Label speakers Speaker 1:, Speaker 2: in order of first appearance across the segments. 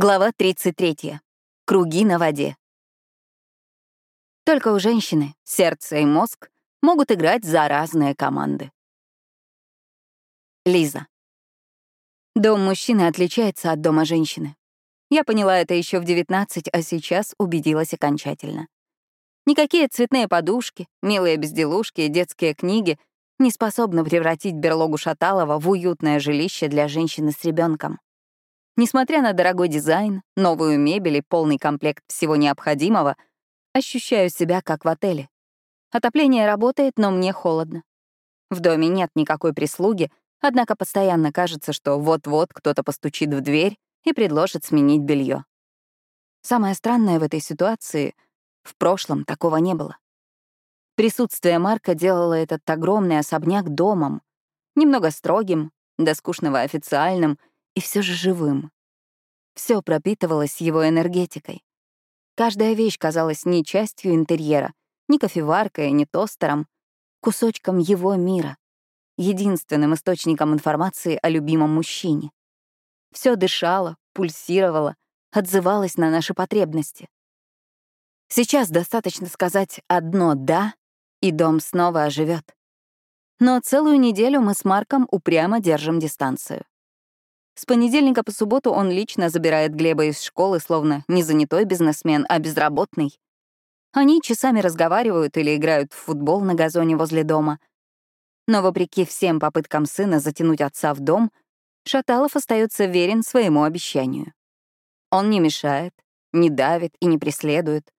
Speaker 1: Глава 33. Круги на воде. Только у женщины сердце и мозг могут играть за разные команды. Лиза. Дом мужчины отличается от дома женщины. Я поняла это еще в 19, а сейчас убедилась окончательно. Никакие цветные подушки, милые безделушки и детские книги не способны превратить берлогу Шаталова в уютное жилище для женщины с ребенком. Несмотря на дорогой дизайн, новую мебель и полный комплект всего необходимого, ощущаю себя как в отеле. Отопление работает, но мне холодно. В доме нет никакой прислуги, однако постоянно кажется, что вот-вот кто-то постучит в дверь и предложит сменить белье. Самое странное в этой ситуации — в прошлом такого не было. Присутствие Марка делало этот огромный особняк домом, немного строгим, до скучного официальным и все же живым. Все пропитывалось его энергетикой. Каждая вещь казалась не частью интерьера, ни кофеваркой, ни тостером, кусочком его мира, единственным источником информации о любимом мужчине. Все дышало, пульсировало, отзывалось на наши потребности. Сейчас достаточно сказать одно «да», и дом снова оживет. Но целую неделю мы с Марком упрямо держим дистанцию. С понедельника по субботу он лично забирает Глеба из школы, словно не занятой бизнесмен, а безработный. Они часами разговаривают или играют в футбол на газоне возле дома. Но вопреки всем попыткам сына затянуть отца в дом, Шаталов остается верен своему обещанию. Он не мешает, не давит и не преследует.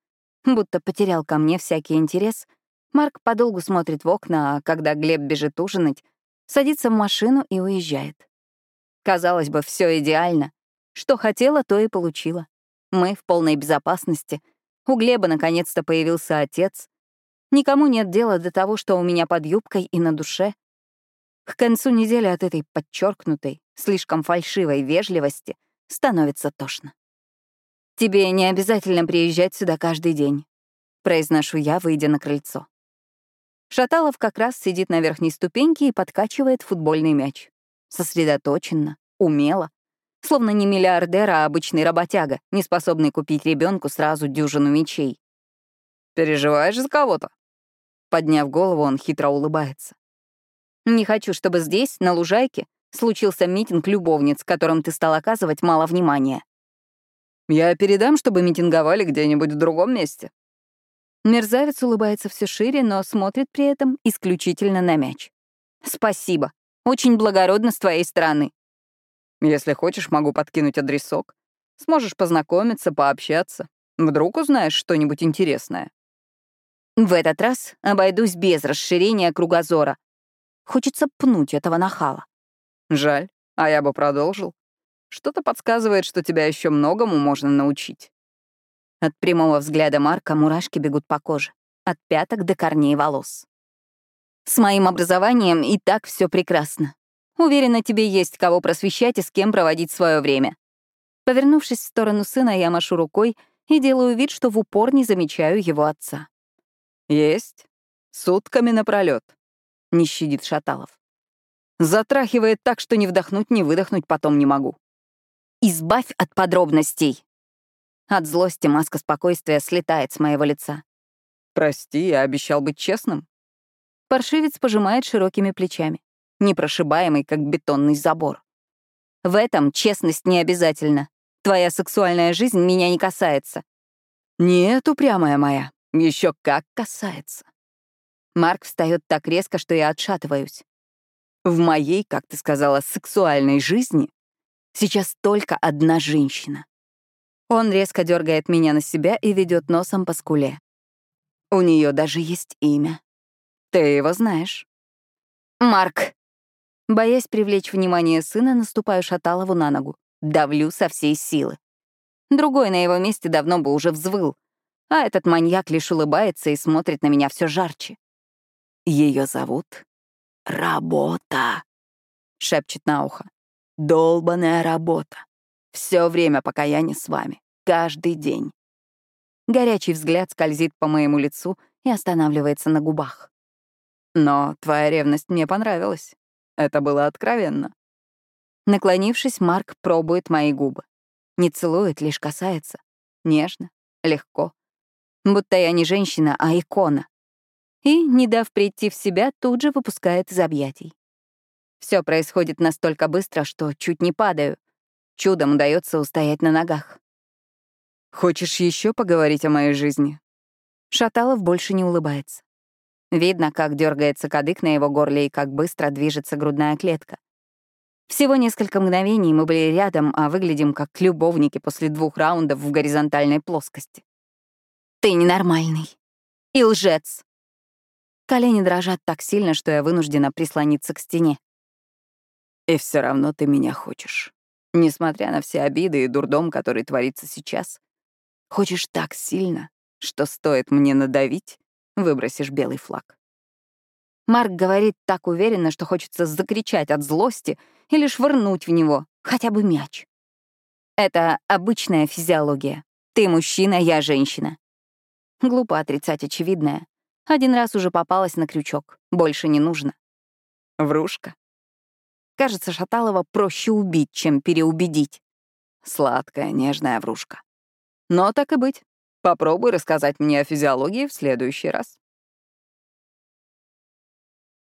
Speaker 1: Будто потерял ко мне всякий интерес, Марк подолгу смотрит в окна, а когда Глеб бежит ужинать, садится в машину и уезжает. Казалось бы, все идеально. Что хотела, то и получила. Мы в полной безопасности. У Глеба наконец-то появился отец. Никому нет дела до того, что у меня под юбкой и на душе. К концу недели от этой подчеркнутой, слишком фальшивой вежливости становится тошно. «Тебе не обязательно приезжать сюда каждый день», — произношу я, выйдя на крыльцо. Шаталов как раз сидит на верхней ступеньке и подкачивает футбольный мяч. Сосредоточенно, умело. Словно не миллиардер, а обычный работяга, не способный купить ребенку сразу дюжину мечей. «Переживаешь за кого-то?» Подняв голову, он хитро улыбается. «Не хочу, чтобы здесь, на лужайке, случился митинг любовниц, которым ты стал оказывать мало внимания». «Я передам, чтобы митинговали где-нибудь в другом месте». Мерзавец улыбается все шире, но смотрит при этом исключительно на мяч. «Спасибо. Очень благородно с твоей стороны. Если хочешь, могу подкинуть адресок. Сможешь познакомиться, пообщаться. Вдруг узнаешь что-нибудь интересное. В этот раз обойдусь без расширения кругозора. Хочется пнуть этого нахала. Жаль, а я бы продолжил. Что-то подсказывает, что тебя еще многому можно научить. От прямого взгляда Марка мурашки бегут по коже, от пяток до корней волос. С моим образованием и так все прекрасно. Уверена, тебе есть кого просвещать и с кем проводить свое время. Повернувшись в сторону сына, я машу рукой и делаю вид, что в упор не замечаю его отца. «Есть. Сутками напролет», — не щадит Шаталов. Затрахивает так, что ни вдохнуть, ни выдохнуть потом не могу. «Избавь от подробностей!» От злости маска спокойствия слетает с моего лица. «Прости, я обещал быть честным. Паршивец пожимает широкими плечами, непрошибаемый, как бетонный забор. В этом честность не обязательно. Твоя сексуальная жизнь меня не касается. Нет, упрямая моя, еще как касается. Марк встает так резко, что я отшатываюсь. В моей, как ты сказала, сексуальной жизни сейчас только одна женщина. Он резко дергает меня на себя и ведет носом по скуле. У нее даже есть имя. Ты его знаешь. Марк. Боясь привлечь внимание сына, наступаю Шаталову на ногу. Давлю со всей силы. Другой на его месте давно бы уже взвыл. А этот маньяк лишь улыбается и смотрит на меня все жарче. Ее зовут Работа, шепчет на ухо. Долбаная работа. Все время, пока я не с вами. Каждый день. Горячий взгляд скользит по моему лицу и останавливается на губах. Но твоя ревность мне понравилась. Это было откровенно. Наклонившись, Марк пробует мои губы. Не целует, лишь касается. Нежно, легко. Будто я не женщина, а икона. И, не дав прийти в себя, тут же выпускает из объятий. Все происходит настолько быстро, что чуть не падаю. Чудом удается устоять на ногах.
Speaker 2: «Хочешь еще поговорить о моей жизни?»
Speaker 1: Шаталов больше не улыбается. Видно, как дергается кадык на его горле и как быстро движется грудная клетка. Всего несколько мгновений мы были рядом, а выглядим как любовники после двух раундов в горизонтальной плоскости. «Ты ненормальный. И лжец». Колени дрожат так сильно, что я вынуждена прислониться к стене.
Speaker 2: И все равно ты меня хочешь. Несмотря на все обиды и дурдом, который творится сейчас. Хочешь так сильно, что стоит мне надавить, выбросишь белый флаг.
Speaker 1: Марк говорит так уверенно, что хочется закричать от злости или швырнуть в него хотя бы мяч. Это обычная физиология. Ты мужчина, я женщина. Глупо отрицать очевидное. Один раз уже попалась на крючок. Больше не нужно.
Speaker 2: Врушка.
Speaker 1: Кажется, Шаталова проще убить, чем переубедить.
Speaker 2: Сладкая, нежная врушка. Но так и быть. Попробуй рассказать мне о физиологии в следующий раз.